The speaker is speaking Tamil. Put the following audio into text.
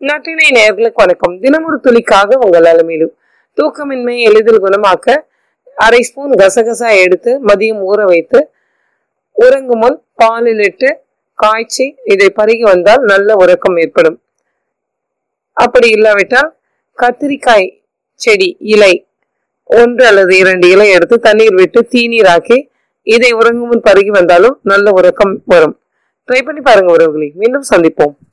நாட்டினை நேர்களுக்கு வணக்கம். தினமொரு துளிக்காக உங்கள் அலமையிலும் தூக்கமின்மை எளிதில் குணமாக்க அரை ஸ்பூன் கசகசா எடுத்து மதியம் ஊற வைத்து உறங்கும் முன் பாலில் இட்டு காய்ச்சி இதை பருகி வந்தால் நல்ல உறக்கம் ஏற்படும். அப்படி இல்லாவிட்டால் கத்திரிக்காய் செடி இலை ஒன்று அல்லது இரண்டு இலை எடுத்து தண்ணீர் விட்டு தீநீராக்கி இதை உறங்கும் முன் பருகி வந்தாலும் நல்ல உறக்கம் வரும். ட்ரை பண்ணி பாருங்க உறவுகளை. மீண்டும் சந்திப்போம்.